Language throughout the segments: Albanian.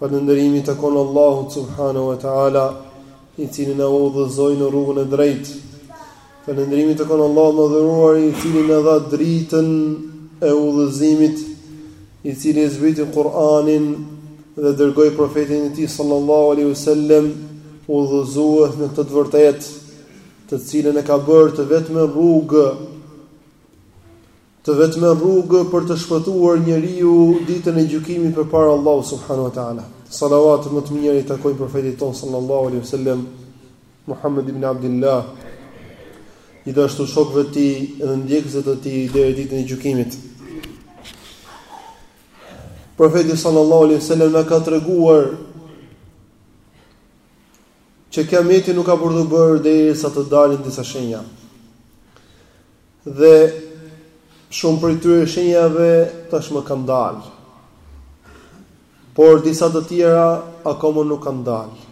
Falënderimi i takon Allahut subhanahu wa taala, i cili na udhëzoi në rrugën e drejtë. Falënderimi i takon Allahut të madhëruar, i cili na dha dritën e udhëzimit, i cili e zbriti Kur'anin dhe dërgoi profetin e tij sallallahu alaihi wasallam udhëzues në këtë të vërtetë, të cilën e ka bërë të vetme rrugë Të vetmen rrugë për të shpëtuar njeriu ditën e gjykimit përpara Allahut subhanahu wa taala. Salavatet më të mira i takojnë profetit tonë sallallahu alaihi wasallam Muhammed ibn Abdillah, gjithashtu shokëve të tij dhe ndjekësve të tij deri ditën e gjykimit. Profeti sallallahu alaihi wasallam na ka treguar që kiameti nuk ka për t'u bërë derisa të dalin disa shenja. Dhe shumë prej këtyre shenjave tashmë kanë dalë. Por disa të tjera akoma nuk kanë dalë.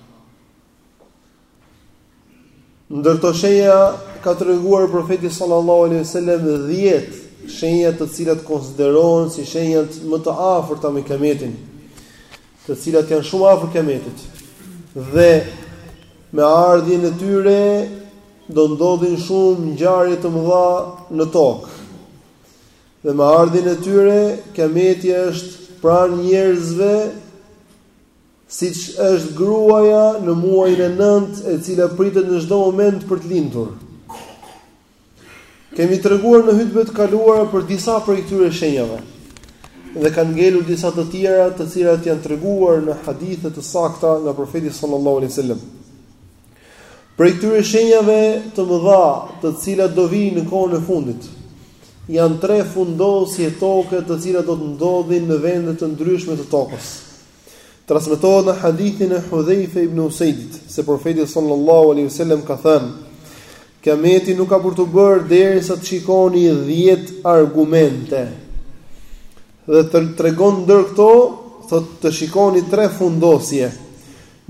Ndër këto shenja ka treguar profeti sallallahu alaihi wasallam 10 shenja të cilat konsiderohen si shenjat më të afërta me kiametin, të cilat janë shumë afër kiametit. Dhe me ardhjen e tyre do ndodhin shumë ngjarje të mëdha në tokë. Dhe me ardhjen e tyre, kiameti është pranë njerëzve, siç është gruaja në muajin e nëntë, e cila pritet në çdo moment për të lindur. Kemi treguar në hutbet e kaluara për disa prej këtyre shenjave dhe kanë ngelur disa të tjera, të cilat janë treguar në hadithe të sakta nga profeti sallallahu alaihi wasallam. Prej këtyre shenjave të mëdha, të cilat do vijnë në kohën e fundit, janë tre fundosje toke të cilat do të ndodhin në vende të ndryshme të tokës. Transmetohet në hadithin e Hudhejfe ibn Usejdit, se profeti sallallahu alaihi wasallam ka thënë, Kiameti nuk ka për t'u bërë derisa të shikoni 10 argumente. Dhe të tregon ndër këto, thotë të shikoni tre fundosje.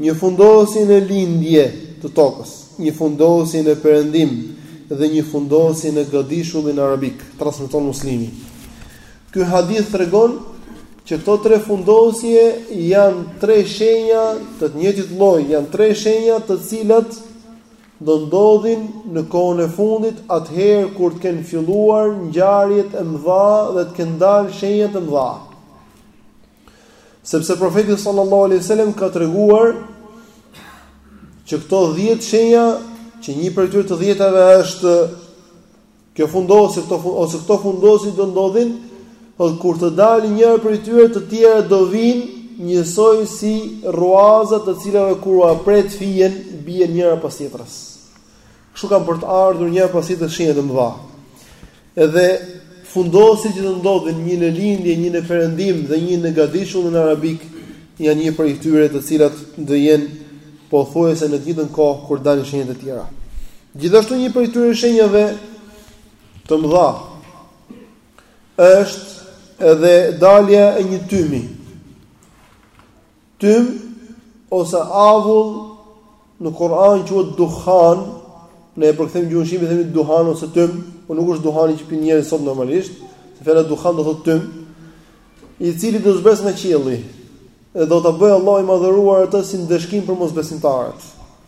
Një fundosje në lindje të tokës, një fundosje në perëndim dhe një fundosje në gadishullin arabik, transmeton Muslimi. Ky hadith tregon që këto tre fundosje janë tre shenja të të njëjtit lloj, janë tre shenja të cilat do ndodhin në kohën e fundit, atëherë kur të kenë filluar ngjarjet e mëdha dhe të kenë dalë shenjat e mëdha. Sepse profeti sallallahu alaihi wasallam ka treguar që këto 10 shenja që një prej tyre të 10-tave është kjo fundosje ose këto fundosi do ndodhin, por kur të dalë njëra prej tyre të tjera do vijnë njësoj si rruazat të cilave kur ua pret fijen bie njëra pas tjetrës. Kështu kanë për të ardhur njëra pas tjetrës shenjat e mëdha. Edhe fundosi që të ndodhin një në lindje, një në perëndim dhe një në gadishullin arabik, janë një prej tyre të cilat do jenë pothuajse në të njëjtën kohë kur dalin shenjat e tjera. Gjithashtu një prej tyre shenjave të mëdha është edhe dalja e një tymi. Tym ose avull në Kur'an quhet duhan, ne e përkthejmë në gjuhën shqipe themi duhan ose tym, por nuk është duhani që pinë njerëzit sot normalisht, se fjala duhan do thotë tym, i cili do zbresë nga qielli. Dhe do ta bëjë Allahu i madhëruar atë si ndëshkim për mosbesimtarët.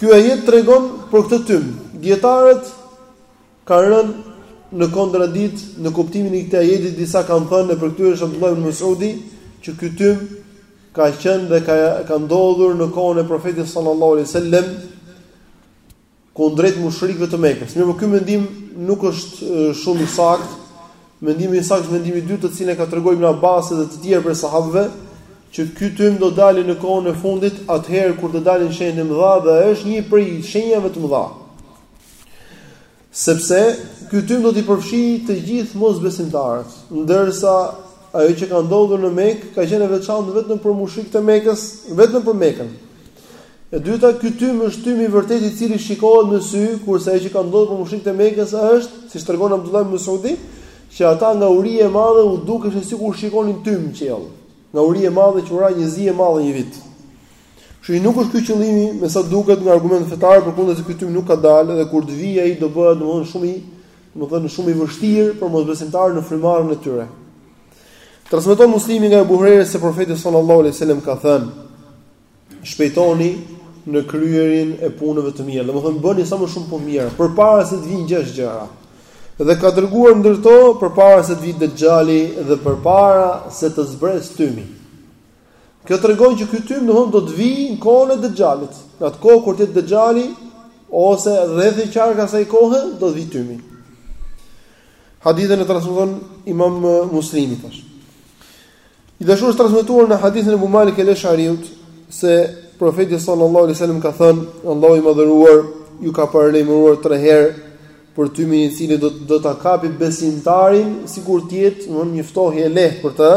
Ky ajet tregon për këtë tym. Dijetarët kanë rënë në kontradikt në kuptimin e këtij ajeti, disa kanë thënë dhe prej tyre është Abdullah ibn Mesudi, që ky tym ka qenë dhe ka ka ndodhur në kohën e Profetit sallallahu alaihi wasallam kundrejt mushrikëve të Mekës. Mirëpo ky mendim nuk është shumë i saktë, Mendimi i saktë është mendimi i dytë të cilin e ka treguar Ibn Abbasi dhe të tjerë prej sahabëve, që ky tym do dali në kohën e fundit, atëherë kur të dalin shenjat e mëdha dhe është një prej shenjave të mëdha. Sepse ky tym do t'i përfshijë të gjithë mosbesimtarët, ndërsa ajo që ka ndodhur në Mekë ka qenë e veçantë vetëm për mushrikët e Mekës, vetëm për Mekën. E dyta, ky tym është tym i vërtetë i cili shikohet me sy, kurse ajo që ka ndodhur për mushrikët e Mekës është, siç tregon Abdullah ibn Mesudi, që ata nga uria e madhe u dukej sikur shikonin tym në qiell. Nga uria e madhe që u ra një zi e madhe një vit. Kështu që nuk është ky qëllimi, me sa duket nga argumentet fetare, përkundrazi ky tym nuk ka dalë dhe kur të vijë ai do bëhet domthon shumë i, domthon shumë i vështirë për mosbesimtarët në frymëmarrjen e tyre. Transmeton Muslimi nga Abu Huraira se profeti sallallahu alaihi wasallam ka thënë: shpejtoni në kryerjen e punëve të mira. Domethënë bëni sa më shumë punë të mira përpara se të vijnë gjashtë gjëra. Dhe ka treguar ndër to përpara se të vijë Dexhali dhe përpara se të zbresë tymi. Kjo tregon që ky tym domethënë do të vijë në kohën e Dexhalit. Në atë kohë kur të jetë Dexhali ose rreth e qark asaj kohe do të vijë tymi. Hadithin e transmeton Imam Muslimi tash. Gjithashtu është transmetuar në hadithin e Abu Malik el-Eshariut se profeti sallallahu alaihi wasallam ka thënë, Allahu i madhëruar ju ka paralajmëruar tre herë për tymin i cili do do ta kapi besimtarin sikur të jetë në një ftohje e lehtë për të,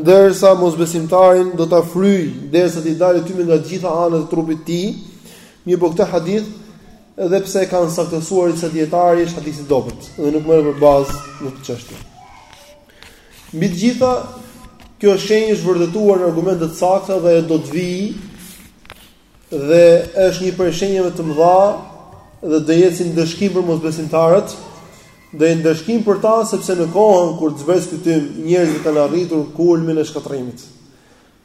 ndërsa mosbesimtarin do ta fryjë derisa të dalë tymi nga të gjitha anët e trupit të tij. Mirëpo këtë hadith edhe pse e kanë saktësuar disa dijetarë është hadith i dobët dhe nuk merret për bazë në këtë çështje. Mbi të gjitha, kjo shenjë është vërtetuar në argumente të sakta dhe do të vijë dhe është një prej shenjave të mëdha dhe do jetë si ndëshkim për mosbesimtarët, do jetë ndëshkim për ta sepse në kohën kur të zbresë ky tym njerëzit kanë arritur kulmin e shkatërrimit.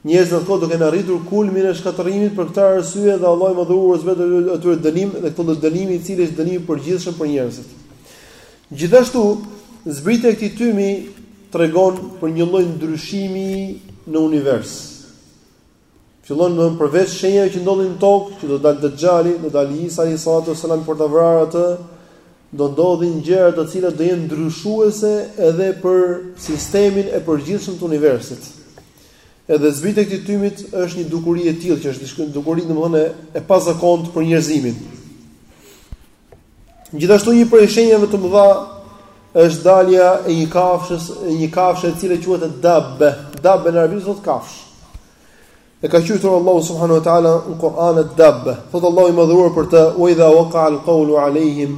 Njerëzit në atë kohë do kenë arritur kulmin e shkatërrimit për këtë arsye dhe Allahu i Madhëruar u zbret atyre dënim dhe këtë lloj dënimi i cili është dënim i përgjithshëm për njerëzit. Gjithashtu, zbritja e këtij tymi tregon për një lloj ndryshimi në univers. Fillon domthënë përveç shenjave që ndodhin në tokë, që do dalë Dexhali, do dalë Isa alejhi salatu ue selam për ta vrarë atë, do ndodhin gjëra të cilat do jenë ndryshuese edhe për sistemin e përgjithshëm të universit. Edhe zbritja e këtij tymit është një dukuri e tillë që është diçka dukuri domthonë e pazakontë për njerëzimin. Gjithashtu një prej shenjave të mëdha është dalja e një kafshe, e një kafshe e cila quhet dabbe. Dabbe në arabisht thotë kafsh. E ka quajtur Allahu subhanahu wa taala në Kur'an dabbe. Thotë Allahu i madhëruar për të: "Wa idha waqa al-qawlu 'alayhim"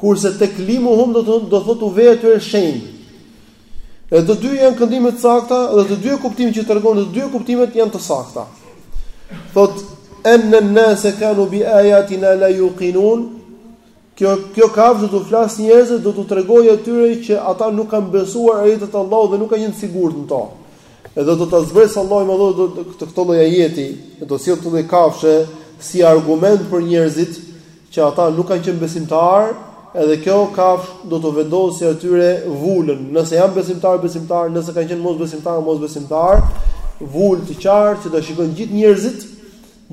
Kurse teklimuhum do të thotë do thotë u vë atyre shenjë. Dhe të dy janë këndime të sakta dhe të dy kuptimet që tregon të dy kuptimet janë të sakta. Thot enne nnase kanu bi ajatina la yuqinun. Kjo kjo kafshë do t'u flasë njerëzve, do t'u tregojë atyre që ata nuk kanë besuar ajetet e Allahut dhe nuk kanë qenë të sigurt në to. Edhe do ta zbresë Allahu domethënë këtë këtë lloj ajeti, do të sjellë këtë lloj kafshe si argument për njerëzit që ata nuk kanë qenë besimtarë, edhe kjo kafsh do t'u vendosë atyre vulën, nëse janë besimtarë, besimtarë, nëse kanë qenë mosbesimtarë, mosbesimtarë, vulë të qartë që do ta shikojnë gjithë njerëzit,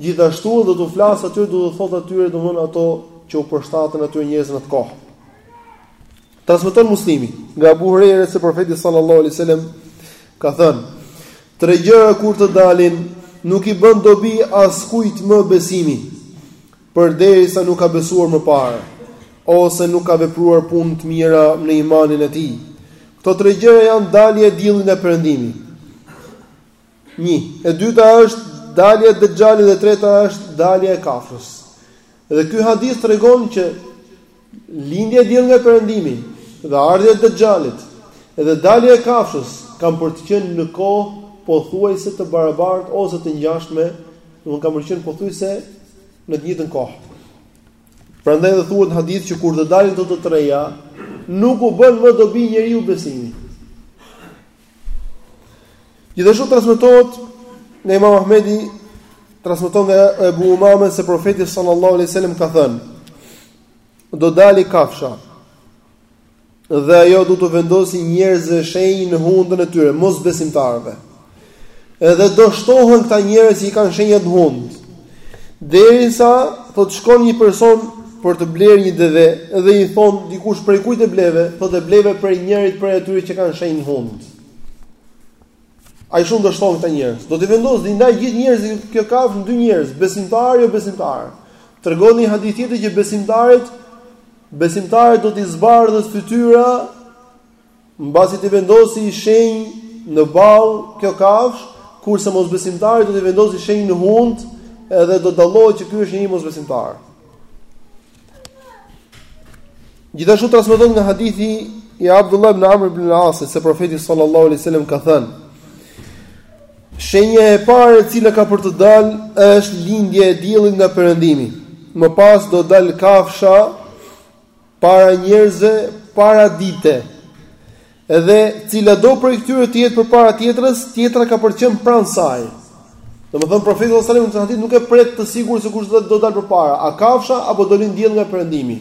gjithashtu do t'u flasë atyre, do t'u thotë atyre, domethënë ato që u përshtaten atyre njerëzve në atë kohë. Transmeton Muslimi nga Abu Huraira se profeti sallallahu alaihi wasallam ka thënë: "Tre gjëra kur të dalin, nuk i bën dobi askujt më besimi." përderisa nuk ka besuar më parë, ose nuk ka vepruar punë të mira në imanin e tij. Këto tre gjëra janë dalja e diellit nga perëndimi. Një, e dyta është dalja e Dexhalit dhe e treta është dalja e kafshës. Dhe ky hadith tregon që Lindja e diellit nga perëndimi dhe ardhja e Dexhalit dhe dalja e kafshës kanë për të qenë në kohë pothuajse të barabartë ose të ngjashme, domethënë kanë për të qenë pothuajse në të njëjtën kohë. Prandaj dhe thuhet në hadith që kur të dalin këto të treja, nuk i bën më dobi njeriut besimi. Gjithashtu transmetohet nga Imam Ahmedi, transmeton nga Abu Umame se profeti sallallahu alaihi wasallam ka thënë: Do dali kafsha. Dhe ajo do t'u vendosi njerëzve shenjë në hundën e tyre, mosbesimtarëve. Edhe do shtohen këta njerëz që i kanë shenjat në hundë. Derisa thotë shkon një person për të blerë një deve dhe i thonë dikush prej kujt e bleve, thotë e bleve prej njërit prej atyre që kanë shenjë në hundë. Aq shumë do shtohen këta njerëz. Do t'i vendosi, do ndajë gjithë njerëzit kjo kafshë në dy njerëz, besimtar jo besimtar. Tregon një hadith tjetër që besimtarët besimtarit do t'i zbardhet fytyra Mbasi t'i vendosi shenjë në ballë kjo kafshë, kurse mosbesimtarit do t'i vendosi shenjë në hundë, edhe do dallohet që ky është një mosbesimtar. Gjithashtu transmetohet nga hadithi i Abdullah ibn Amr ibn al-Asit se profeti sallallahu alaihi wasallam ka thënë: Shenja e parë e cila ka për të dalë është lindja e diellit nga perëndimi. Më pas do dalë kafsha para njerëzve paradite. Edhe cilado prej këtyre të jetë përpara tjetrës, tjetra ka për të qenë pranë saj. Domethënë profeti sallallahu alajhi wasallam në hadith nuk e pret të sigurt se kush do të dalë përpara, a kafsha apo do lindi dielli nga perëndimi.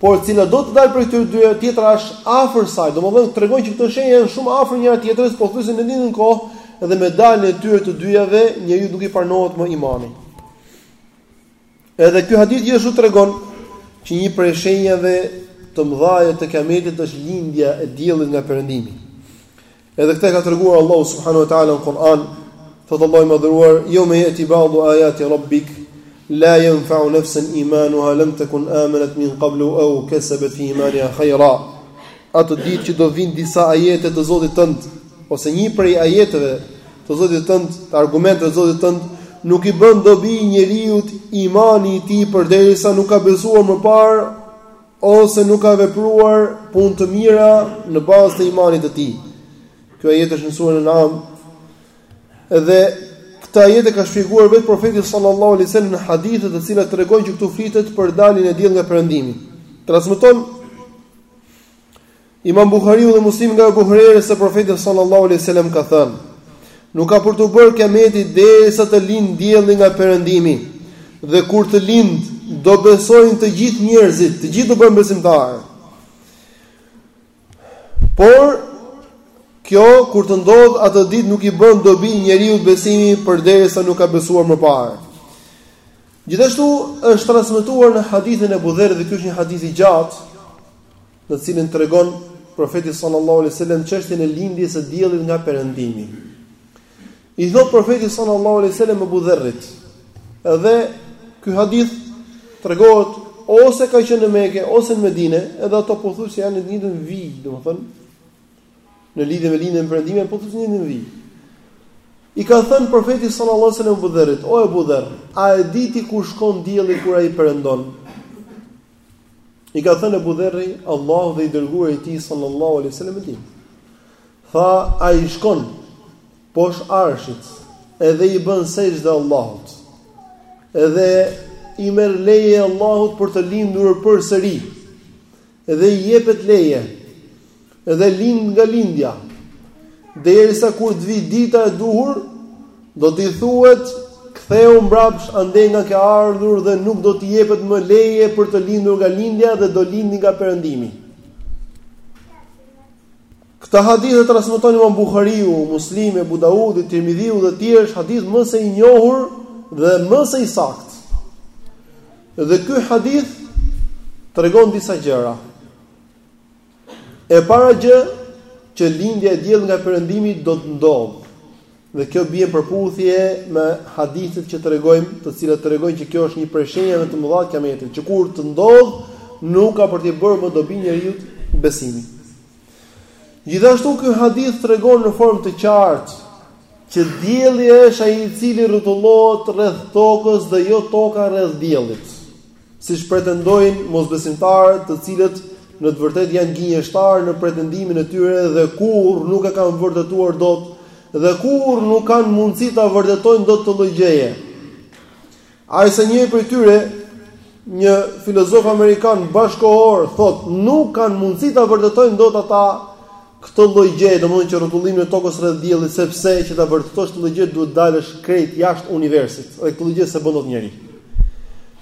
Por cilado të dalë prej këtyre dyja, tjetra është afër saj. Domethënë tregojnë që këto shenja janë shumë afër njëra-tjetrës, pothuajse në të njëjtën kohë dhe me daljen e tyre të dyjave, njeriut nuk i pranohet më imani. Edhe ky hadith gjithashtu tregon që një prej shenjave të mëdhaja të Kiametit është lindja e diellit nga perëndimi. Edhe këtë e ka treguar Allahu subhanahu wa taala në Kur'an, thotë Allahu i madhëruar: "Yawma yati ba'du ayati rabbik la yanfa'u nafsan imanuha lam takun amanat min qablu aw kasabat fi imaniha khayra." Atë ditë që do vijnë disa ajete të Zotit tënd, ose një prej ajeteve të Zotit tënd, të argumenteve të Zotit tënd, nuk i bën dobi njeriut imani i tij përderisa nuk ka besuar më parë ose nuk ka vepruar punë të mira në bazë të imanit të tij. Kjo ajet është në surën Al-An'am. Dhe këtë ajet e ka shpjeguar vetë profeti sallallahu alaihi wasallam në hadithe të cilat tregojnë që këtu flitet për daljen e diellit nga perëndimi. Transmeton Imam Buhariu dhe Muslimi nga Ebu Hurejrës se profeti sallallahu alaihi wasallam ka thënë: Nuk ka për t'u bërë kiameti derisa të lind dielli nga perëndimi. Dhe kur të lind, do besojnë të gjithë njerëzit, të gjithë do bëhen besimtarë. Por kjo kur të ndodh atë ditë nuk i bën dobi njeriut besimi përderisa nuk ka besuar më parë. Gjithashtu është transmetuar në hadithin e Ebu Dherrit dhe ky është një hadith i gjatë, në të cilin tregon profeti sallallahu alejhi dhe sellem çështjen e lindjes së diellit nga perëndimi. I thot profeti sallallahu alejhi dhe sellem Ebu Dherrit, edhe ky hadith tregohet ose ka qenë në Mekë ose në Medinë, edhe ato pothuajse janë në të njëjtën vijë, domethënë në lidhje me lindjen e perëndimin, po të njëjtën vijë. I ka thënë profeti sallallahu alajhi wasallam Ebu Dherrit, o Ebu Dherr, a e di ti ku shkon dielli kur ai perëndon? I ka thënë Ebu Dherri, Allahu dhe i dërguari i tij sallallahu alajhi wasallam e di. Tha, ai shkon poshtë arshit, edhe i bën sexhde Allahut. Edhe i merr leje Allahut për të lindur përsëri. Dhe i jepet leje, dhe lind nga lindja, derisa kur të vijë dita e duhur, do t'i thuhet, Kthehu mbrapsht andej nga ke ardhur dhe nuk do t'i jepet më leje për të lindur nga lindja dhe do lindi nga perëndimi. Këtë hadith e transmeton Imam Buhariu, Muslimi, Abu Daudi, Tirmidhiu dhe të tjerë, është hadith më se i njohur dhe më se i saktë. Dhe ky hadith tregon disa gjëra. E para gjë që lindja e diellit nga perëndimi do të ndodhë. Dhe kjo bie në përputhje me hadithet që tregojmë, të cilat tregojnë që kjo është një prej shenjave të mëdha të Kiametit, që kur të ndodh, nuk ka për t'i bërë më dobi njeriut besimi. Gjithashtu ky hadith tregon në formë të qartë që dielli është ai i cili rrotullohet rreth tokës dhe jo toka rreth diellit. Siç pretendojnë mosbesimtarët, të cilët në të vërtetë janë gënjeshtarë në pretendimin e tyre dhe kurrë nuk e kanë vërtetuar dot dhe kurrë nuk kanë mundësi ta vërtetojnë dot këtë lloj gjëje. Aq sa njëri prej tyre, një filozof amerikan bashkëkohor, thotë, nuk kanë mundësi ta vërtetojnë dot ata këtë lloj gjëje, domethënë që rrotullimin e tokës rreth diellit, sepse që ta vërtetosh këtë lloj gjë duhet të dalësh krejt jashtë universit, dhe këtë lloj gjë s'e bën dot njeri.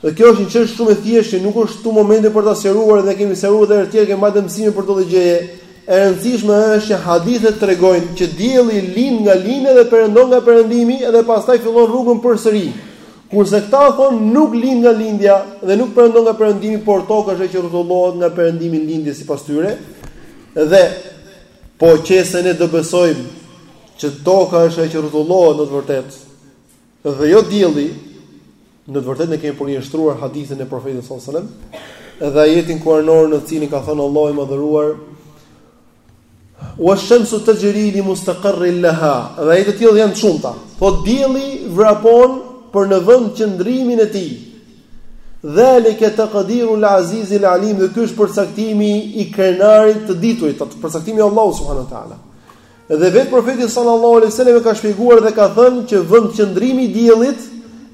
Dhe kjo është një çështje shumë e thjeshtë që nuk është këtu momenti për ta sqaruar dhe e kemi sqaruar edhe herë tjetër kemi mbajtur mësime për këtë lloj gjëje. E rëndësishme është që hadithet tregojnë që dielli lind nga lindja dhe perëndon nga perëndimi dhe pastaj fillon rrugën përsëri. Kurse këta thonë nuk lind nga lindja dhe nuk perëndon nga perëndimi, por toka është ajo që rrotullohet nga perëndimi në lindje sipas tyre. Dhe po qe se ne do besojmë që toka është ajo që rrotullohet në të vërtetë, Dhe jo dielli, në të vërtetë ne kemi përgënjeshtruar hadithin e profetit sallallahu alajhi wasallam, edhe ajetin kuranor në të cilin ka thënë Allahu i madhëruar Wa shamsu tajri li mustaqarrin laha. Dhe ajete të tilla janë të shumta. Thotë dielli vrapon për në vendqëndrimin e tij. Dhalika taqdiru al-aziz al-alim, dhe ky është përcaktimi i krenarit të diturit, përcaktimi i Allahut subhanahu wa taala. Dhe vetë Profeti sallallahu alejhi ue sellem e ka shpjeguar dhe ka thënë që vendqëndrimi i diellit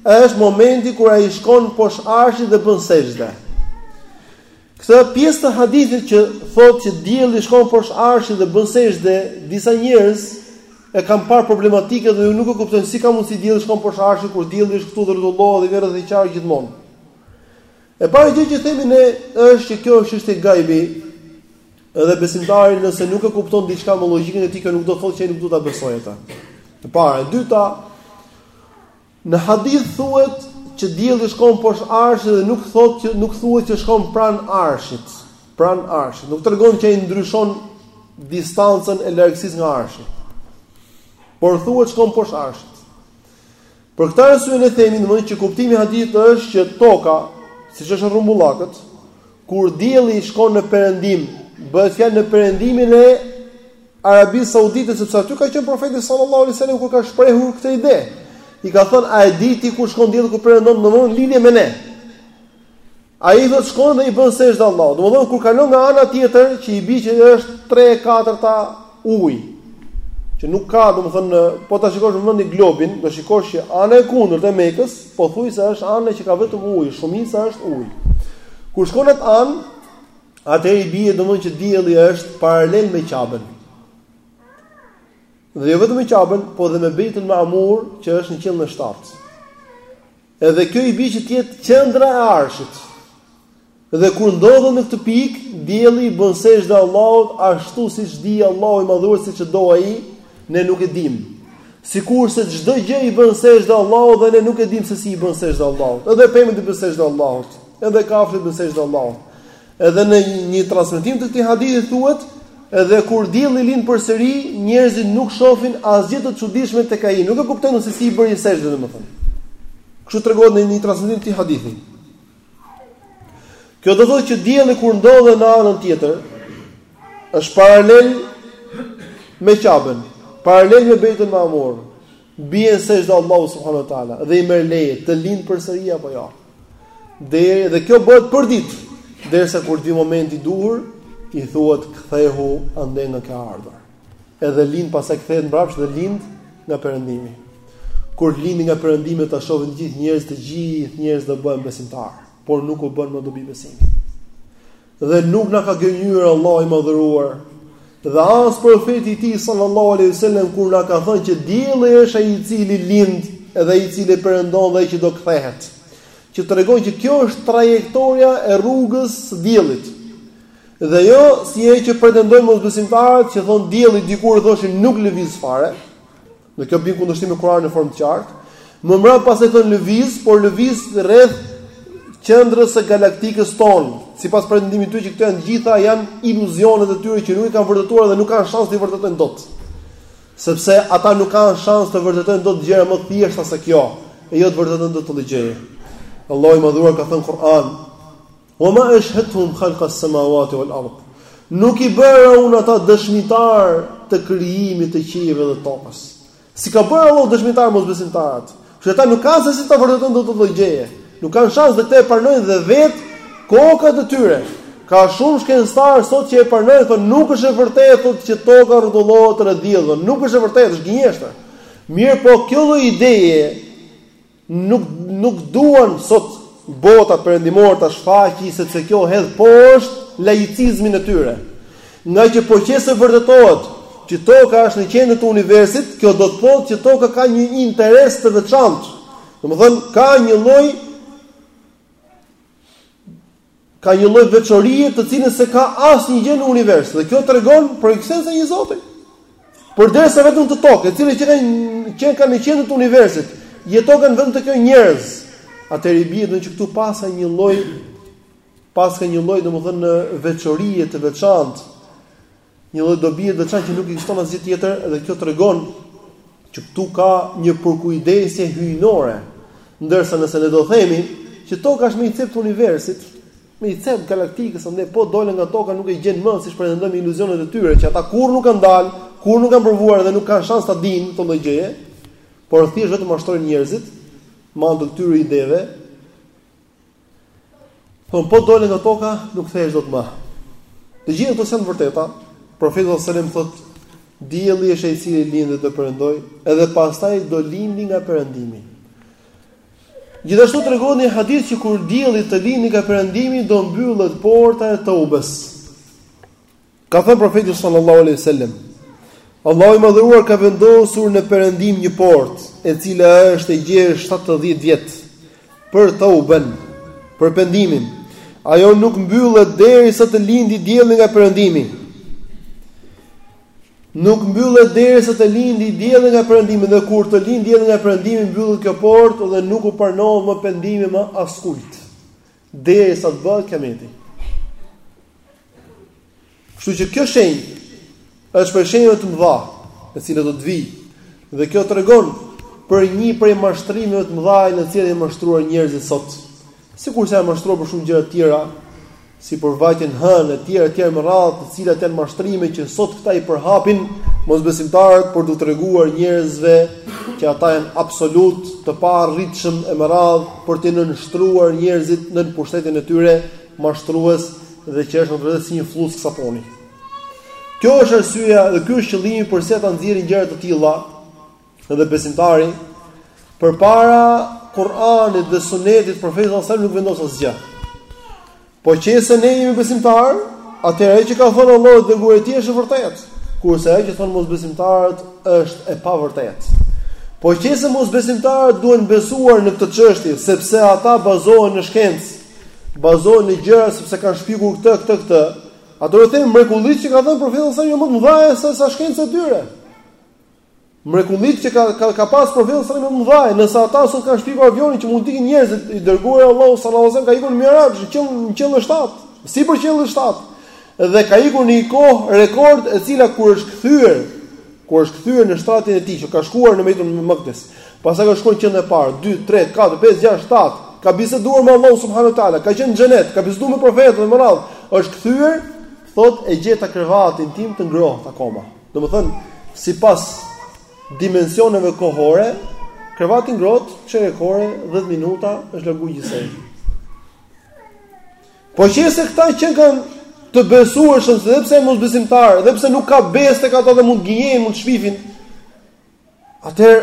është momenti kur ai shkon poshtë arshit dhe bën sexhde. Këtë pjesë të hadithit që thotë që dielli shkon poshtë arshit dhe bën sexhde, disa njerëz e kanë parë problematike dhe nuk e kuptojnë si ka mundësi dielli shkon poshtë arshit kur dielli është këtu dhe rrotullohet dhe vjen rreth e qark gjithmonë. E para gjë që themi ne është që kjo është çështje gajbi. Edhe besimtari nëse nuk e kupton diçka me logjikën e tij, kjo nuk do të thotë që ai nuk do ta besojë atë. E para, e dyta, në hadith thuhet që dielli shkon poshtë arshit dhe nuk thotë që nuk thuhet që shkon pranë arshit, pranë arshit. Nuk tregon që ai ndryshon distancën e largësisë nga arshi. Por thuhet shkon poshtë arshit. Për këtë arsye ne themi domethënë që kuptimi i hadithit është që toka, siç është rrumbullakët, kur dielli shkon në perëndim, bëhet fjalë në perëndimin e Arabisë Saudite sepse aty ka qenë profeti sallallahu alaihi wasallam kur ka shprehur këtë ide. I ka thënë a e di ti ku shkon dielli kur perëndon domethënë lidhje me ne. Ai thotë shkon dhe i bën sexhde Allahut. Domethënë kur kalon nga ana tjetër që i bie që është 3/4 ujë, që nuk ka, domethënë, po ta shikosh me mendin globin, do shikosh që ana e kundërt e Mekës, pothuajse është ana që ka vetëm ujë, shumica është ujë. Kur shkon atë anë, atë i bie domethënë që dielli është paralel me Qabën. Dhe jo vetëm me Qabën, po dhe me Beitul Ma'mur, që është në qiellin e shtatë. Edhe kjo i bie që të jetë qendra e Arshit. Dhe kur ndodhen në këtë pikë, dielli i bën sexhde Allahut ashtu siç di Allahu i madhëruar siç e do ai, ne nuk e dimë. Sikurse çdo gjë i bën sexhde Allahut dhe ne nuk e dimë se si i bën sexhde Allahut. Edhe pemët i bëjnë sexhde Allahut, edhe kafshët i bëjnë sexhde Allahut. Edhe në një transmetim të këtij hadithi thuhet, edhe kur dielli lind përsëri, njerëzit nuk shohin asgjë të çuditshme tek ai. Nuk e kuptojnë se si i bëri sexhde, domethënë. Kështu tregohet në një transmetim të këtij hadithi. Kjo do të thotë që dielli kur ndodhet në anën tjetër, është paralel me Qabën, paralel me Bejtun Mamur. Bie në sexhde Allahut subhanuhu teala dhe i merr leje të lind përsëri apo jo. Deri dhe kjo bëhet përditë, derisa kur vi momenti i duhur, i thuhet kthehu ande nga ke ardhur. Edhe lind pastaj kthehet mbrapsht dhe lind nga perëndimi. Kur lind nga perëndimi ta shohin të gjithë njerëz të gjithë njerëz do bëhen besimtar, por nuk u bën më dobi besimi. dhe nuk na ka gënjyer Allahu i madhëruar dhe as profeti i tij sallallahu alaihi wasallam kur na ka thënë që dielli është ai i cili lind dhe ai i cili perëndon dhe që do kthehet që tregon që kjo është trajektoria e rrugës së diellit dhe jo si e që pretendojnë mosbesimtarët që thon dielli dikur thoshin nuk lëviz fare Dhe kjo bie në kundërshtim me Kur'anin në formë të qartë. Më mbrapa pastaj thon lëviz, por lëviz rreth qendrës së galaktikës tonë, sipas pretendimit të tyre që këto janë të gjitha janë iluzionet e tyre që nuk e kanë vërtetuar dhe nuk kanë shans të vërtetojnë dot. Sepse ata nuk kanë shans të vërtetojnë dot gjëra më të thjeshta se kjo, e jo të vërtetojnë dot këtë lloj gjëje. Allahu i madhëruar ka thënë në Kur'an, Wa ma ashhadtuhum khalqa as-samawati wal ard. Nuk i bëra unë ata dëshmitarë të krijimit të qiejve dhe tokës. S'i ka bërë Allahu dëshmitarë mosbesimtarët. Kështu që ata nuk kanë se si ta vërtetojnë dot këtë lloj gjëje. Nuk kanë shans dhe këtë e pranojnë dhe vetë kokat e tyre. Ka shumë shkencëtarë sot që e pranojnë, thotë nuk është e vërtetë që toka rrotullohet rreth diellit, nuk është e vërtetë, është gënjeshtër. Mirëpo kjo lloj ideje Nuk nuk do sot bota perëndimore ta shfaqë sepse kjo hedh poshtë laicizmin e tyre. Ngaqë po qe se vërtetohet që toka është në qendër të universit, kjo do të thotë që toka ka një interes të veçantë. Domethënë ka një lloj Ka një lloj veçorie të cilën s'e ka asnjë gjë në univers dhe kjo tregon për ekzistencën e një zoti. Përderisa vetëm te toka, e cila qenka në qendër të universit, jetokan vetëm te kjo njerëz. Atëherë i bie që këtu paska një lloj paska një lloj domethënë veçorie të veçantë Një lloj dobie të veçantë që nuk ekziston asgjë tjetër dhe kjo tregon që këtu ka një përkujdesje hyjnore. Ndërsa nëse ne do themi që toka është me një cep të universit, me një cep të galaktikës, andej po dole nga toka nuk e gjen më siç pretendojnë me iluzionet e tyre që ata kurrë nuk kanë dalë, kurrë nuk kanë provuar dhe nuk kanë shans t'a dinë këtë lloj gjëje, por thjesht vetëm mashtrojnë njerëzit me anë të këtyre ideve. Thon po dole nga toka, nuk kthehesh dot më. Të gjitha këto janë të vërteta. Profeti sallallahu alajhi wasallam thotë, dielli është ai i cili lind dhe do perëndoj, edhe pastaj do lindi nga perëndimi. Gjithashtu tregon një hadith që kur dielli të lindi nga perëndimi do mbyllet porta e teubes. Ka thënë Profeti sallallahu alejhi we sellem, Allahu i Madhëruar ka vendosur në perëndim një portë, e cila është e gjerë shtatëdhjetë vjet për teuben, për pendimin. Ajo nuk mbyllet derisa të lindi dielli nga perëndimi. Nuk mbyllet derisa të lindi dielli nga perëndimi dhe kur të lindi dielli nga perëndimi mbyllet kjo portë dhe nuk u pranohet më pendimi më askujt. Deri sa të bëhet kiameti. Kështu që kjo shenjë është prej shenjave të mëdha, e cila do të vijë. Dhe kjo tregon për një prej mashtrimeve të mëdha në të cilat janë mashtruar njerëzit sot. Sikurse janë mashtruar për shumë gjëra të tjera, si për vajtjen në hënë e tjera e tjera me radhë, të cilat janë mashtrime që sot këta i përhapin mosbesimtarët për t'u treguar njerëzve që ata janë absolut të paarritshëm e me radhë për t'i nënshtruar njerëzit nën pushtetin e tyre mashtrues dhe që është në të vërtetë si një flluskë sapuni. Kjo është arsyeja dhe ky është qëllimi përse ata nxjerrin gjëra të tilla dhe besimtari përpara Kur'anit dhe Sunetit të profetit sallallahu alajhi wasallam nuk vendos asgjë. Po qe se ne jemi besimtarë, atëherë ajo që ka thënë Allahu dhe i dërguari i tij është e vërtetë, kurse ajo që thonë mosbesimtarët është e pavërtetë. Po qe se mosbesimtarët duhen besuar në këtë çështje, sepse ata bazohen në shkencë, bazohen në gjëra sepse kanë shpikur këtë, këtë, këtë, atëherë u themi mrekullitë që ka dhënë profeti sallallahu alajhi wasallam janë më të mëdhaja sesa shkenca e tyre. Mrekullitë që ka ka, ka pas profeti sallallahu alajhi wasallam janë më të mëdhaja, nëse ata sot kanë shpikur avionin që mund të ikin njerëzit, i dërguari i Allahut sallallahu alajhi wasallam ka ikur në Miraxh, në qiell në qiellin 7, sipër qiellit 7. Dhe ka ikur në një kohë rekord e cila kur është kthyer, kur është kthyer në shtratin e tij që ka shkuar në Bejtul Makdis. Pastaj ka shkuar në qiellin e parë, 2, 3, 4, 5, 6, 7, ka biseduar me Allahun subhanahu wa taala, ka qenë në xhenet, ka biseduar me profetët e me radhë, është kthyer, thotë e gjeta krevatin tim të ngrohtë akoma. Domethënë, sipas dimensioneve kohore, krevati i ngrohtë çerek ore 10 minuta është largu gjithsej. Po qe se këta qenkan të besueshëm, edhe pse mosbesimtarë, edhe pse nuk ka besë tek ata dhe mund të gënjejnë, mund të shpifin. Atëherë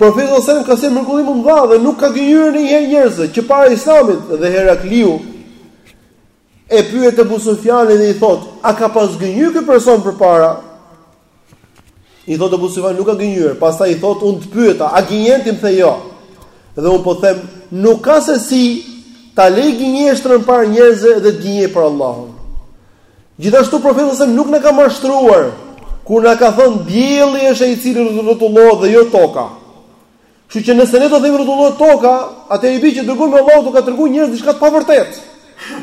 profeti sallallahu alajhi wasallam ka sjellë mrekulli më të mëdha dhe nuk ka gënjyer ndonjëherë njerëzit që para Islamit dhe Herakliu E pyet Ebu Sufjanin dhe i thotë, A ka pas gënjyer ky person përpara? I thotë Ebu Sufjani, Nuk ka gënjyer. Pastaj i thotë, Unë të pyeta, a gënjen, ti më the jo? Dhe unë po them, nuk ka se si ta lej gënjeshtrën para njerëzve dhe të gënjejë për Allahun. Gjithashtu profeti salem nuk na ka mashtruar kur na ka thënë dielli është ai i cili rrotullohet dhe jo toka. Kështu që nëse ne do të themi rrotullohet toka, atëherë i bie që i dërguari i Allahut u ka treguar njerëzve diçka të pavërtetë.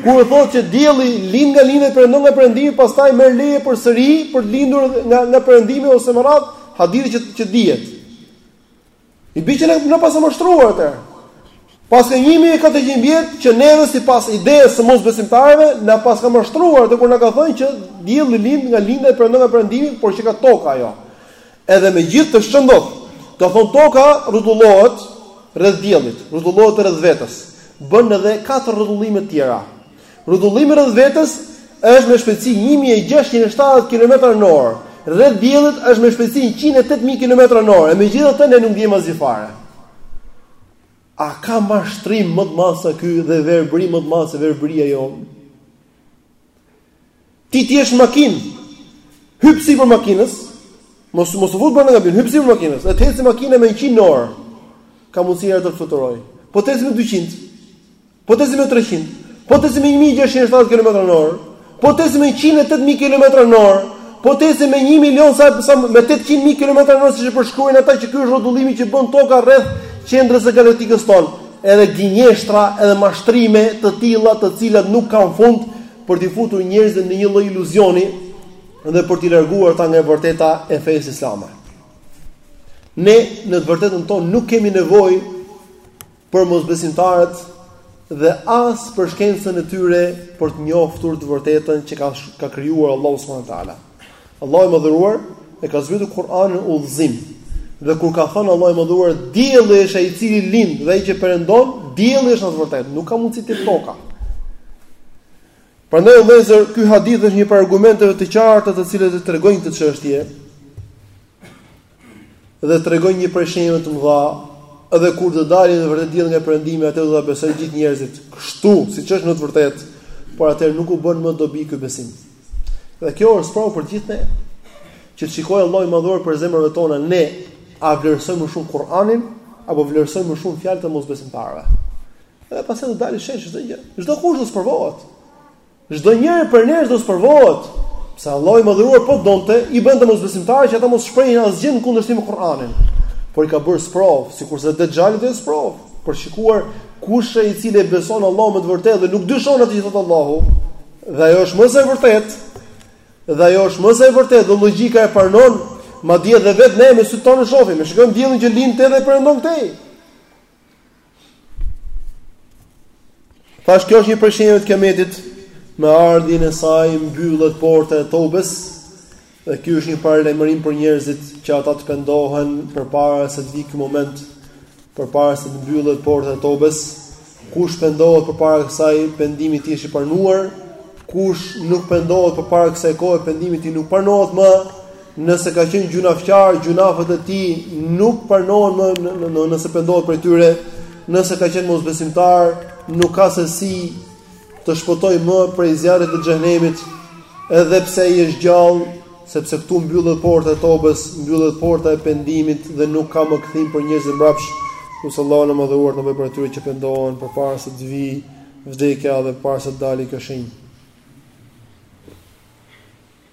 Kur thotë që dielli lind nga lindja perëndon nga perëndimi, pastaj merr leje përsëri për të lindur nga nga perëndimi ose më radh hadithi që që dihet. I bie që na paska mashtruar atëherë. Paska 1400 vjet që neve sipas idesë së mosbesimtarëve na paska mashtruar atëherë kur na ka thënë që dielli lind nga lindja perëndon nga perëndimi, por qenka toka ajo. Edhe megjithatë ç'të ndodh. Të thonë toka rrotullohet rreth diellit, rrotullohet rreth vetes. Bën edhe katër rrotullime të tjera. Rrotullimi rreth vetes është me shpejtësi 1670 kilometra në orë, rreth diellit është me shpejtësi 108000 kilometra në orë, e megjithatë ne nuk ndjejmë asgjë fare. A ka mashtrim më të madh se ky dhe verbërim më të madh se verbëria jonë? Ti ti je në makinë. Hyp sipër makinës. Mos mos u fut brenda në kabinë, hyp sipër makinës. Dhe të eci makina me 100 në orë. Ka mundësi era të fluturoj. Po të eci me 200. Po të eci me 300. Po të eci me 1670 kilometra në orë. Po të eci me 108000 kilometra në orë. Po të eci me 1 milion sa sa me 800000 kilometra në orë siç e përshkruajnë ata që ky është rrotullimi që bën toka rreth qendrës së galaktikës tonë. edhe gënjeshtra edhe mashtrime të tilla të cilat nuk kanë fund për t'i futur njerëzit në një lloj iluzioni dhe për t'i larguar ata nga e vërteta e fesë islame. Ne në të vërtetën tonë nuk kemi nevojë për mosbesimtarët dhe as për shkencën e tyre për të njoftur të vërtetën që ka ka krijuar Allahu subhanahu wa taala. Allahu i madhëruar e ka zbritur Kur'anin udhëzim. Dhe kur ka thënë Allahu i madhëruar, dielli është ai i cili lind dhe ai që perëndon, dielli është në të vërtetë, nuk ka mundësi të jetë toka. Prandaj o vëllezër ky hadith është një prej argumenteve të qarta të cilat e tregojnë këtë çështje. dhe tregojnë një prej shenjave të mëdha, edhe kur të dali vërtet dielli nga perëndimi, atëherë do ta besojnë gjithë njerëzit, kështu siç është në të vërtetë, por atëherë nuk u bën më dobi ky besim. Dhe kjo është sprovë për gjithë ne. Që të shikojë Allahu i madhëruar prej zemrave tona, ne a vlerësojmë më shumë Kur'anin apo vlerësojmë më shumë fjalët e mosbesimtarëve. Dhe pastaj do dalë në shesh çdo gjë. Çdokush do të sprovohet. Çdo njeri prej nesh do sprovohet, pse Allahu i madhëruar po t'donte i bënte mosbesimtarë që ata mos shprehin asgjë në kundërshtim me Kur'anin. Por i ka bërë sprovë, sikurse Dexhali do jetë sprovë, për shikuar kush është ai i cili e beson Allahun me të vërtetë dhe nuk dyshon atë që thotë Allahu, dhe ajo është më se e vërtetë. Dhe ajo është më se e vërtetë dhe logjika e pranon, madje edhe vetë ne me sytë tonë e shohim, e shikojmë diellin që lind këtej dhe perëndon këtej. Tash kjo është një prej shenjave të kiametit me ardhjen e saj mbyllet porta e tobës dhe ky është një paralajmërim për njerëzit që ata të pendohen përpara se të vijë ky moment përpara se të mbyllet porta e tobës kush pendohet përpara kësaj pendimi i tij është i pranuar kush nuk pendohet përpara kësaj kohe pendimi i tij nuk pranohet më Nëse ka qenë gjunafqar, gjunafet e tij nuk pranohen më nëse pendohet prej tyre. Nëse ka qenë mosbesimtar, nuk ka se si të shpëtoj më prej zjarrit të xhehenemit, edhe pse ai është gjallë, sepse këtu mbyllet porta e tobës, mbyllet porta e pendimit dhe nuk ka më kthim për njerëzit mbrapsht. Lus Allahun e madhëruar të na bëjë prej atyre që pendohen përpara se të vijë vdekja dhe para se të dalë kjo shenjë.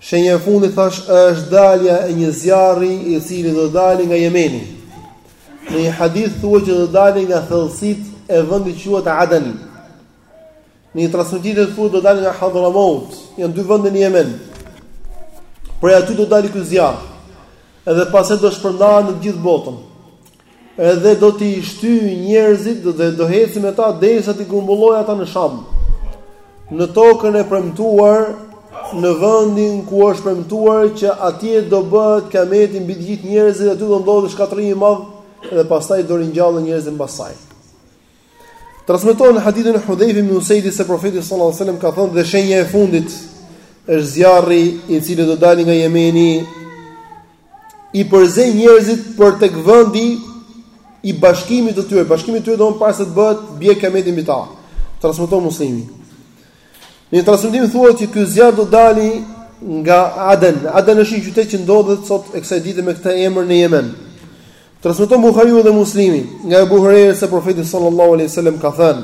Shenja e fundit thashë është dalja e një zjarri i cili do dalë nga Jemeni. Në një hadith thuhet që do dalë nga thellësitë e vendit që quhet Adani. Në një transmetim thuhet do dalë nga Hadramaut, janë dy vende në Jemen. Prej aty do dalë ky zjarr. Edhe pastaj do shpërndahet në gjithë botën. Edhe do t'i shtyjë njerëzit dhe do eci me ta derisa t'i grumbullojë ata në Sham, në tokën e premtuar, në vendin ku është premtuar që atje do bëhet kiameti mbi të gjithë njerëzit dhe aty do ndodhë shkatërrimi i madh dhe pastaj do ringjallen njerëzit mbas saj. Transmetohet në hadithin e Hudhejfi ibn Usejdit se profeti sallallahu alajhi wasallam ka thënë dhe shenja e fundit është zjarri i cili do dalë nga Jemeni i përzej njerëzit për tek vendi i bashkimit të tyre, bashkimi i tyre do jetë para se të bëhet bie kemeti mbi ta. Transmeton Muslimi. Në një transmetim thuhet që ky zjarr do dali nga Aden. Aden është një qytet që ndodhet sot e kësaj dite me këtë emër në Jemen. Transmeton Buhariu dhe Muslimi nga Abu Huraira se profeti sallallahu alaihi wasallam ka thënë: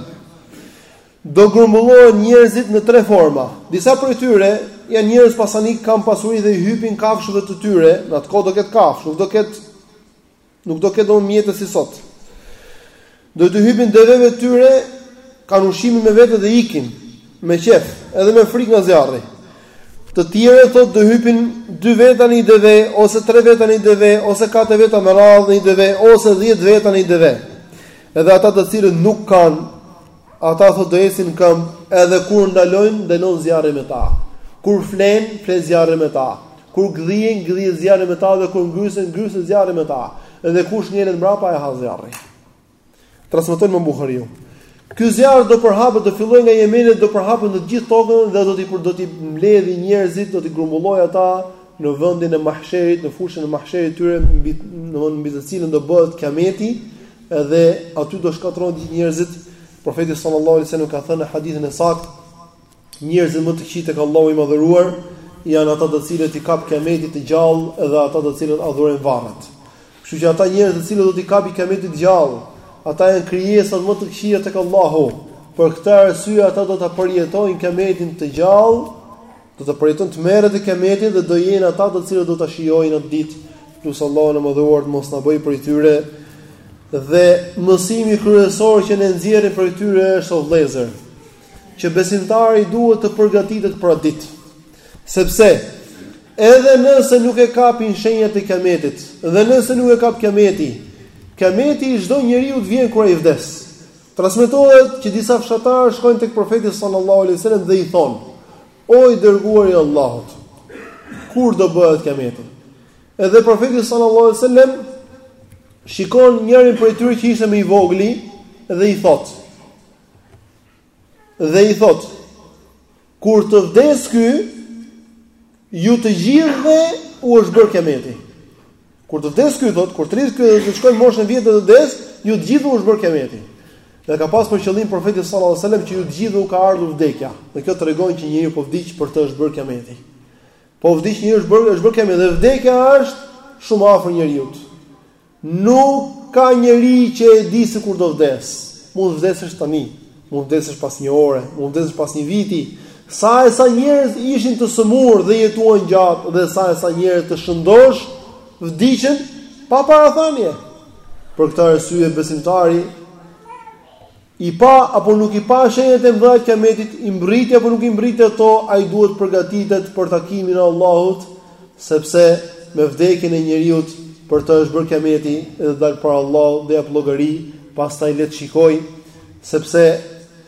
Do grumbullohen njerëzit në tre forma. Disa prej tyre janë njerëz pasanik, kanë pasuri dhe i hypin kafshëve të tyre, në atë kohë do ketë kafshë, nuk do ketë nuk do ketë domethënë mjete si sot. Do t'i hypin deveve të tyre, kanë ushqimin me vete dhe ikin, me qef, edhe me frikë nga zjarri. Të tjerët thotë do hypin dy veta në një deve ose tre veta në një deve ose katër veta me radhë në një deve ose 10 veta në një deve. Edhe ata të cilët nuk kanë, ata thotë do ecin këmbë, edhe kur ndalojnë, ndalon zjarri me ta. Kur flen, flen zjarri me ta. Kur gdhihen, gdhihet zjarri me ta dhe kur ngrysen, ngryset zjarri me ta. Edhe kush ngelet mbrapa e ha zjarri. Transmeton Imam Buhariu. Ky zjarr do përhapet, do fillojë nga Jemeni do përhapet në të gjithë tokën dhe do t'i do t'i mbledhë njerëzit, do t'i grumbullojë ata në vendin e mahsherit, në fushën e mahsherit tyre, mbi domthonë mbi të cilën do bëhet kiameti, edhe aty do shkatërrohen njerëzit. Profeti sallallahu alaihi wasallam ka thënë në hadithin e saktë, Njerëzit më të këqij tek Allahu i Madhëruar janë ata të cilët i kap Kiameti të gjallë dhe ata të cilët adhurojnë varret. Kështu që ata njerëz të cilët do t'i kapi Kiameti të gjallë, ata janë krijesat më të këqija tek Allahu. Për këtë arsye ata do ta përjetojnë Kiametin të gjallë, do të përjetojnë tmerret e Kiametit dhe do jenë ata të cilët do ta shijojnë atë ditë. Lus Allahun e Madhëruar të mos na bëjë prej tyre. Dhe mësimi kryesor që ne nxjerrim prej tyre është o vëllezër, që besimtari duhet të përgatitet për atë ditë. Sepse edhe nëse nuk e kapin shenjat e kiametit, dhe nëse nuk e kap kiameti, kiameti i çdo njeriut vjen kur ai vdes. Transmetohet që disa fshatarë shkojnë tek profeti sallallahu alejhi wasallam dhe i thonë: "O i dërguari i Allahut, kur do bëhet kiameti?" Edhe profeti sallallahu alejhi wasallam shikon njërin prej tyre që ishte më i vogli dhe i thotë: dhe i thot kur të vdes ky ju të gjithëve u është bërë kiameti kur të vdes ky thot kur të rritet ky dhe të shkojë moshën e vjetër të vdes ju të gjithëve u është bërë kiameti dhe ka pas për qëllim profeti sallallahu alajhi wasallam që ju të gjithëve u ka ardhur vdekja dhe kjo tregon që njeriu po vdiq për të është bërë kiameti po vdiq njeriu është bërë është bërë kiameti dhe vdekja është shumë afër njeriut Nuk ka njeri që e di se kur do vdes. Mund të vdesësh tani, mund të vdesësh pas një ore, mund të vdesësh pas një viti. Sa e sa njerëz ishin të sëmurë dhe jetuan gjatë dhe sa e sa njerëz të shëndosh vdiqën pa parathënie. Për këtë arsye besimtari I pa apo nuk i pa shenjat e mëdha të Kiametit, i mbërriti apo nuk i mbërriti ato, ai duhet të përgatitet për takimin e Allahut, sepse me vdekjen e njeriut për të është bërë Kiameti dhe do dalë para Allahut dhe jap llogari, pastaj le të shikojë, sepse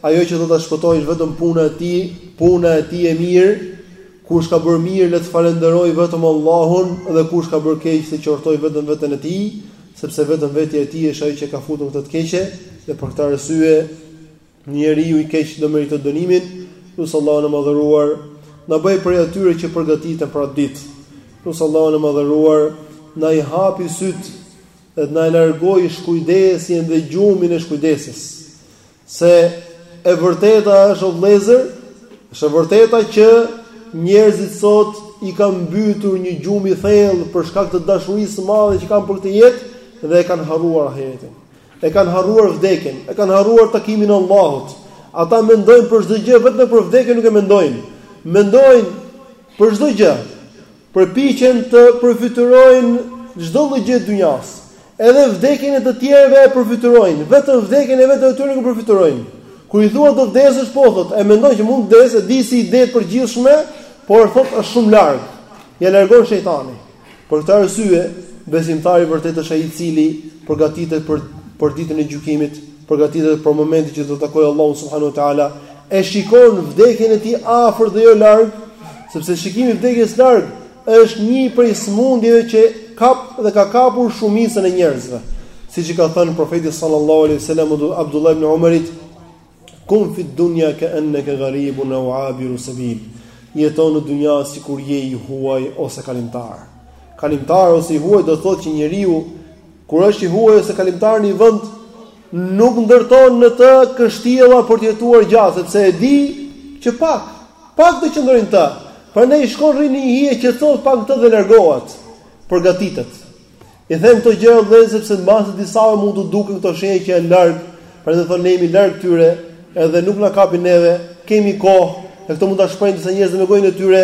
ajo që do ta shpëtojë është vetëm puna e tij, puna e tij e mirë. Kush ka bërë mirë le të falënderojë vetëm Allahun dhe kush ka bërë keq të qortojë vetëm veten e tij, sepse vetëm vetja e tij është ajo që e ka futur në këtë të keqe, dhe për këtë arsye njeriu i keq do meritojë dënimin, lus Allahun e Madhëruar të na bëjë prej atyre që përgatiten për atë ditë, lus Allahun e Madhëruar na i hapi sytë dhe të na largojë shkujdesjen dhe gjumin e shkujdesjes, Se e vërteta është o vëllezër, është e vërteta që njerëzit sot i ka mbytur një gjumë i thellë për shkak të dashurisë së madhe që kanë për këtë jetë dhe e kanë harruar ahiretin. E kanë harruar vdekjen, e kanë harruar takimin e Allahut. Ata mendojnë për çdo gjë vetëm për vdekjen nuk e mendojnë. Mendojnë për çdo gjë, Përpiqen të përfytyrojnë çdo lloj gjëje të dynjas. Edhe vdekjen e të tjerëve e përfytyrojnë, vetëm vdekjen e vetes të tyre nuk e përfytyrojnë. Kur i thua do vdesësh po thotë, e mendon që mund të vdesë, e di si ide të përgjithshme, por thotë është shumë larg. Ia largon shejtani. Për këtë arsye, besimtari i vërtetë është ai i cili përgatitet për për ditën e gjykimit. përgatitet për momentin që do të takojë Allahun subhanahu teala, e shikon vdekjen e tij afër dhe jo larg, sepse shikimi i vdekjes larg është një prej sëmundjeve që kap dhe ka kapur shumicën e njerëzve. Siç i ka thënë profeti sallallahu alaihi wasallam Abdullah ibn Umarit, "Kun fi dunya ka annaka gharibun aw abiru sabil." Jeto në dynja sikur je i huaj ose kalimtar. Kalimtar ose i huaj do të thotë që njeriu Kur është i huaj ose kalimtar në një vend, nuk ndërton në të kështjella për të jetuar gjatë, sepse e di që pak, pak do qëndrojë në të. Prandaj shkon rri në një hije qëndron pak në të dhe largohet. Përgatitet. I them këto gjëra vëllezër sepse mbase disave mund t'u duken këto shenja që janë larg, prandaj thonë ne jemi larg tyre, edhe nuk na kapin neve, kemi kohë, e këto mund ta shprehin disa njerëz me gojën e tyre,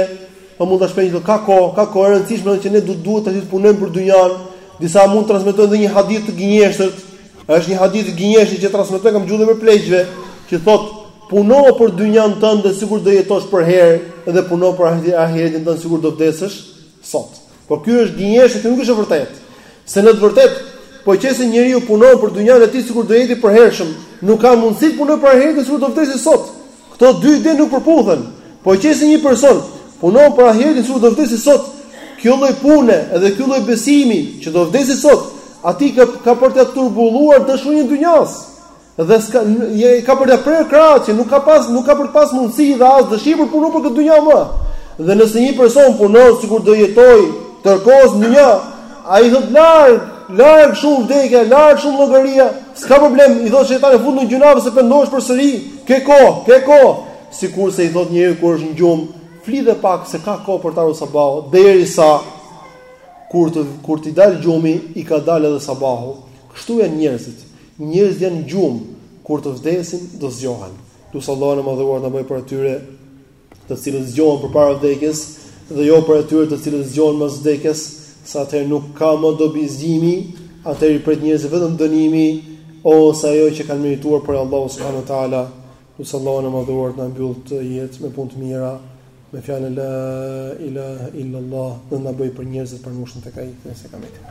Po mund ta shprehin se ka kohë, ka kohë e rëndësishme që ne duhet duhet të punojmë për dynjan. Disa mund të transmetojnë edhe një hadith të gënjeshtërt. Është një hadith i gënjeshtërt që transmetohet nga gjuha e pleqve, që thot puno për dynjan tënde sikur do jetosh përherë dhe puno për ahiretin tënd sikur do vdesësh sot. Por ky është gënjeshtër, kjo nuk është e vërtetë. Se në të vërtetë, po qe se njeriu punon për dynjanë e tij sikur do jetë i përhershëm, nuk ka mundësi të punojë për ahiretin sikur do vdesë sot. Këto dy ide nuk përputhen. Po qe se një person punon për ahiretin sikur do vdesë sot, kjo lloj pune dhe ky lloj besimi që do vdesë sot, atij ka ka për t'i turbulluar dashurinë e dynjasë. Dhe s'ka, e, ka për të prerë krahët që nuk ka pas, nuk ka për të pas mundësi dhe as dëshirë për të punu për këtë dynja më. Dhe nëse një person punon sikur do jetoj tërë kohës në dynja, ai thot larg, larg shumë vdekja, larg shumë llogaria, s'ka problem, i thotë shejtani fut në gjynahe se pendohesh përsëri, ke kohë, ke kohë. Sikurse i thot njeriut kur është në gjumë, fli dhe pak se ka kohë për të ardhur sabahu, derisa kur të kur t'i dal gjumi, i ka dalë edhe sabahu. Kështu janë njerëzit. Njerëzit janë në gjumë, kur të vdesin do zgjohen. Lus Allahun e Madhëruar të na bëjë prej atyre të cilët zgjohen përpara vdekjes dhe jo prej atyre të cilët zgjohen pas vdekjes, se atëherë nuk ka më dobi zgjimi, atëherë i pret njerëzit vetëm dënimi ose ajo që kanë merituar prej Allahut subhanahu wa taala. Lus Allahun e Madhëruar të na mbyllë këtë jetë me punë të mira, me fjalën la ilahe illallah dhe të na bëjë prej njerëzve të pranueshëm tek Ai, nëse ka mejtë.